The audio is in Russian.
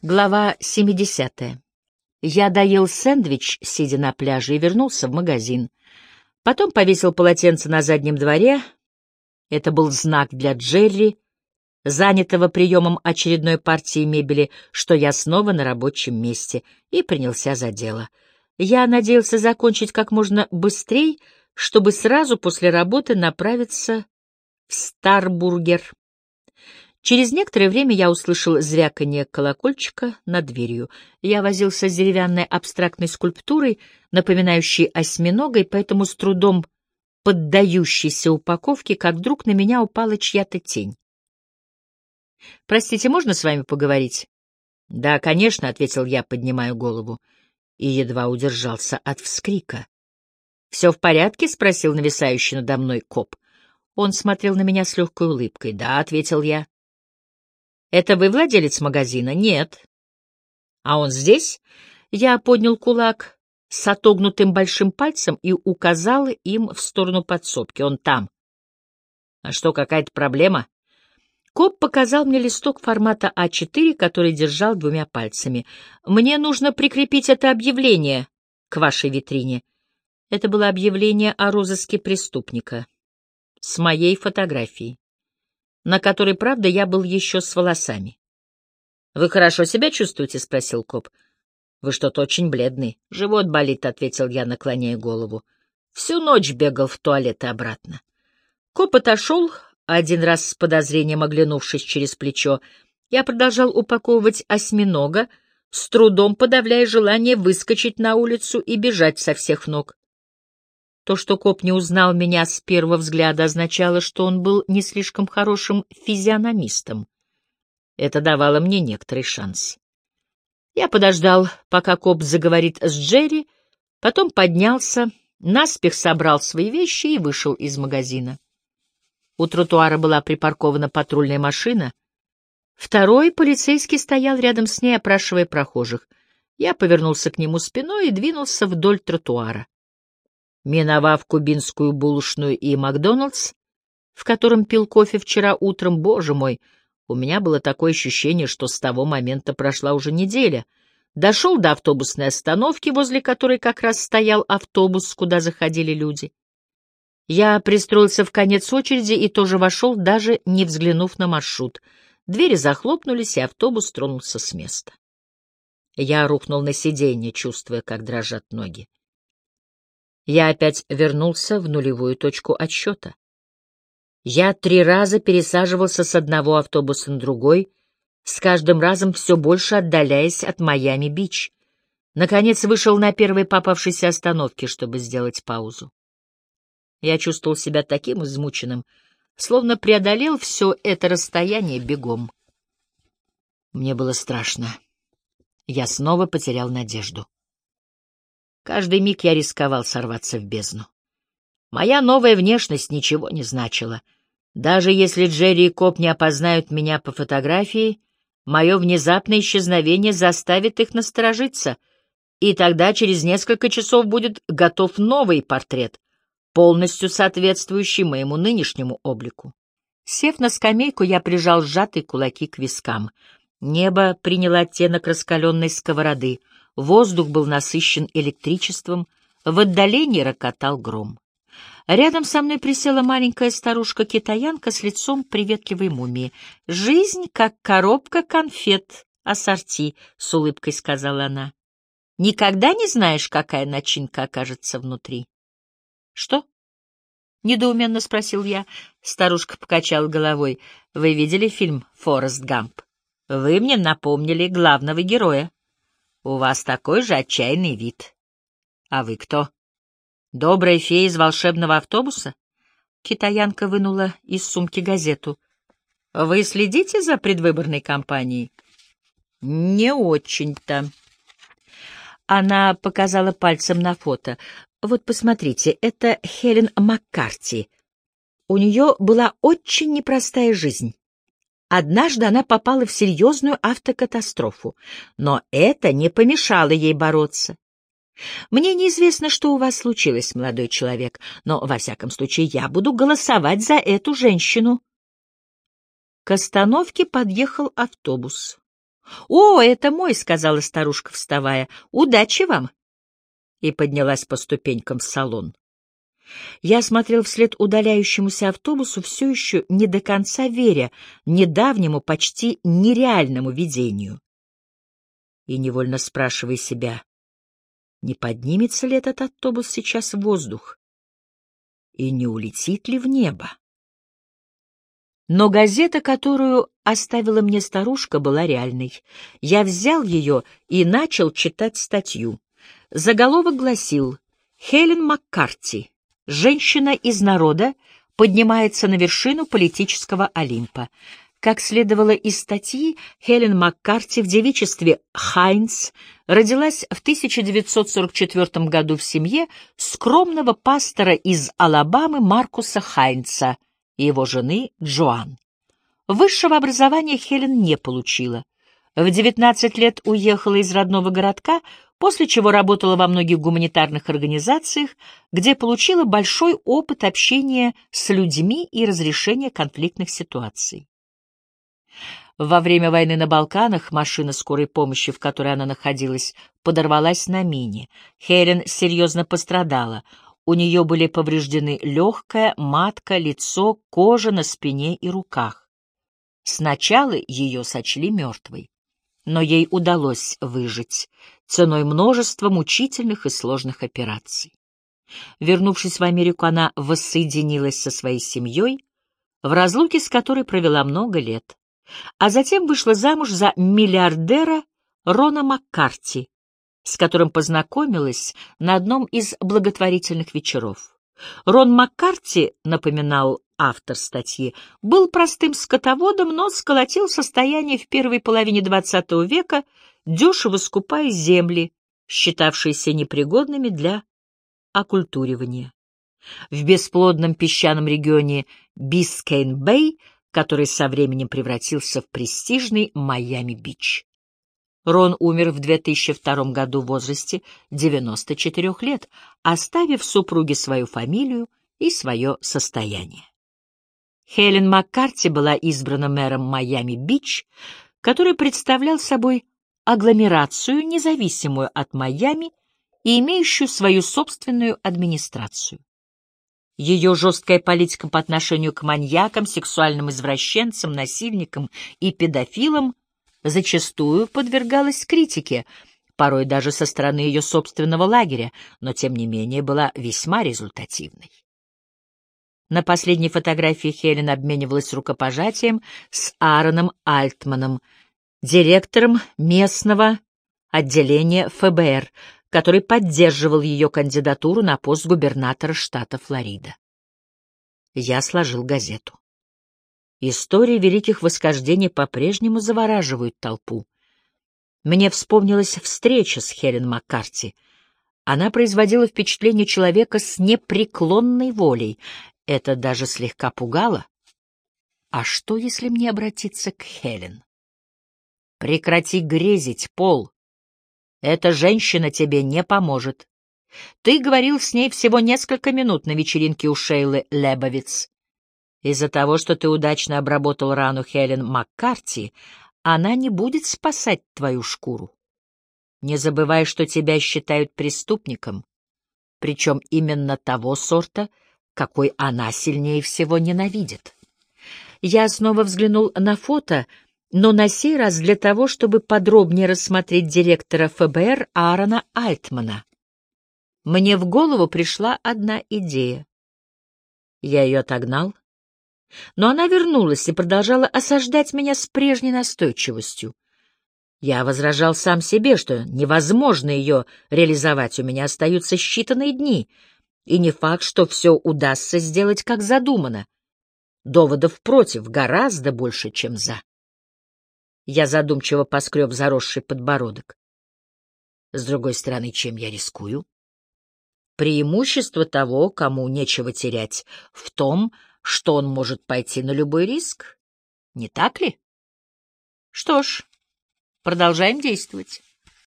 Глава 70. Я доел сэндвич, сидя на пляже, и вернулся в магазин. Потом повесил полотенце на заднем дворе. Это был знак для Джерри, занятого приемом очередной партии мебели, что я снова на рабочем месте, и принялся за дело. Я надеялся закончить как можно быстрее, чтобы сразу после работы направиться в Старбургер. Через некоторое время я услышал звяканье колокольчика над дверью. Я возился с деревянной абстрактной скульптурой, напоминающей осьминога, и поэтому с трудом поддающейся упаковке, как вдруг на меня упала чья-то тень. «Простите, можно с вами поговорить?» «Да, конечно», — ответил я, поднимая голову, и едва удержался от вскрика. «Все в порядке?» — спросил нависающий надо мной коп. Он смотрел на меня с легкой улыбкой. «Да», — ответил я. Это вы владелец магазина? Нет. А он здесь? Я поднял кулак с отогнутым большим пальцем и указал им в сторону подсобки. Он там. А что, какая-то проблема? Коп показал мне листок формата А4, который держал двумя пальцами. Мне нужно прикрепить это объявление к вашей витрине. Это было объявление о розыске преступника. С моей фотографией на которой, правда, я был еще с волосами. — Вы хорошо себя чувствуете? — спросил коп. — Вы что-то очень бледный. — Живот болит, — ответил я, наклоняя голову. Всю ночь бегал в туалет и обратно. Коп отошел, один раз с подозрением оглянувшись через плечо. Я продолжал упаковывать осьминога, с трудом подавляя желание выскочить на улицу и бежать со всех ног. То, что коп не узнал меня с первого взгляда, означало, что он был не слишком хорошим физиономистом. Это давало мне некоторый шанс. Я подождал, пока коп заговорит с Джерри, потом поднялся, наспех собрал свои вещи и вышел из магазина. У тротуара была припаркована патрульная машина. Второй полицейский стоял рядом с ней, опрашивая прохожих. Я повернулся к нему спиной и двинулся вдоль тротуара. Миновав кубинскую булочную и Макдоналдс, в котором пил кофе вчера утром, боже мой, у меня было такое ощущение, что с того момента прошла уже неделя. Дошел до автобусной остановки, возле которой как раз стоял автобус, куда заходили люди. Я пристроился в конец очереди и тоже вошел, даже не взглянув на маршрут. Двери захлопнулись, и автобус тронулся с места. Я рухнул на сиденье, чувствуя, как дрожат ноги. Я опять вернулся в нулевую точку отсчета. Я три раза пересаживался с одного автобуса на другой, с каждым разом все больше отдаляясь от Майами-Бич. Наконец вышел на первой попавшейся остановке, чтобы сделать паузу. Я чувствовал себя таким измученным, словно преодолел все это расстояние бегом. Мне было страшно. Я снова потерял надежду. Каждый миг я рисковал сорваться в бездну. Моя новая внешность ничего не значила. Даже если Джерри и Коп не опознают меня по фотографии, мое внезапное исчезновение заставит их насторожиться, и тогда через несколько часов будет готов новый портрет, полностью соответствующий моему нынешнему облику. Сев на скамейку, я прижал сжатые кулаки к вискам. Небо приняло оттенок раскаленной сковороды — Воздух был насыщен электричеством, в отдалении рокотал гром. Рядом со мной присела маленькая старушка-китаянка с лицом приветливой мумии. «Жизнь как коробка конфет, ассорти», — с улыбкой сказала она. «Никогда не знаешь, какая начинка окажется внутри?» «Что?» — недоуменно спросил я. Старушка покачала головой. «Вы видели фильм «Форест Гамп»? Вы мне напомнили главного героя». У вас такой же отчаянный вид. А вы кто? Добрая фея из волшебного автобуса? Китаянка вынула из сумки газету. Вы следите за предвыборной кампанией? Не очень-то. Она показала пальцем на фото. Вот посмотрите, это Хелен Маккарти. У нее была очень непростая жизнь. Однажды она попала в серьезную автокатастрофу, но это не помешало ей бороться. Мне неизвестно, что у вас случилось, молодой человек, но, во всяком случае, я буду голосовать за эту женщину. К остановке подъехал автобус. «О, это мой», — сказала старушка, вставая. «Удачи вам!» И поднялась по ступенькам в салон. Я смотрел вслед удаляющемуся автобусу, все еще не до конца веря недавнему, почти нереальному видению. И невольно спрашивая себя, не поднимется ли этот автобус сейчас в воздух и не улетит ли в небо. Но газета, которую оставила мне старушка, была реальной. Я взял ее и начал читать статью. Заголовок гласил «Хелен Маккарти, женщина из народа, поднимается на вершину политического Олимпа». Как следовало из статьи, Хелен Маккарти в девичестве Хайнс родилась в 1944 году в семье скромного пастора из Алабамы Маркуса Хайнца и его жены Джоан. Высшего образования Хелен не получила. В 19 лет уехала из родного городка, после чего работала во многих гуманитарных организациях, где получила большой опыт общения с людьми и разрешения конфликтных ситуаций. Во время войны на Балканах машина скорой помощи, в которой она находилась, подорвалась на мине. Хелен серьезно пострадала. У нее были повреждены легкая, матка, лицо, кожа на спине и руках. Сначала ее сочли мертвой, но ей удалось выжить ценой множества мучительных и сложных операций. Вернувшись в Америку, она воссоединилась со своей семьей, в разлуке с которой провела много лет а затем вышла замуж за миллиардера Рона Маккарти, с которым познакомилась на одном из благотворительных вечеров. Рон Маккарти, напоминал автор статьи, был простым скотоводом, но сколотил состояние в первой половине XX века, дешево скупая земли, считавшиеся непригодными для окультуривания. В бесплодном песчаном регионе Бискейн-Бэй который со временем превратился в престижный Майами-Бич. Рон умер в 2002 году в возрасте 94 лет, оставив супруге свою фамилию и свое состояние. Хелен Маккарти была избрана мэром Майами-Бич, который представлял собой агломерацию, независимую от Майами и имеющую свою собственную администрацию. Ее жесткая политика по отношению к маньякам, сексуальным извращенцам, насильникам и педофилам зачастую подвергалась критике, порой даже со стороны ее собственного лагеря, но тем не менее была весьма результативной. На последней фотографии Хелен обменивалась рукопожатием с Аароном Альтманом, директором местного отделения ФБР, который поддерживал ее кандидатуру на пост губернатора штата Флорида. Я сложил газету. Истории великих восхождений по-прежнему завораживают толпу. Мне вспомнилась встреча с Хелен Маккарти. Она производила впечатление человека с непреклонной волей. Это даже слегка пугало. А что, если мне обратиться к Хелен? Прекрати грезить, Пол. Эта женщина тебе не поможет. Ты говорил с ней всего несколько минут на вечеринке у Шейлы Лебовиц. Из-за того, что ты удачно обработал рану Хелен Маккарти, она не будет спасать твою шкуру. Не забывай, что тебя считают преступником, причем именно того сорта, какой она сильнее всего ненавидит. Я снова взглянул на фото — но на сей раз для того, чтобы подробнее рассмотреть директора ФБР Аарона Альтмана. Мне в голову пришла одна идея. Я ее отогнал, но она вернулась и продолжала осаждать меня с прежней настойчивостью. Я возражал сам себе, что невозможно ее реализовать, у меня остаются считанные дни, и не факт, что все удастся сделать как задумано. Доводов против гораздо больше, чем за. Я задумчиво поскреб заросший подбородок. С другой стороны, чем я рискую? Преимущество того, кому нечего терять, в том, что он может пойти на любой риск. Не так ли? Что ж, продолжаем действовать.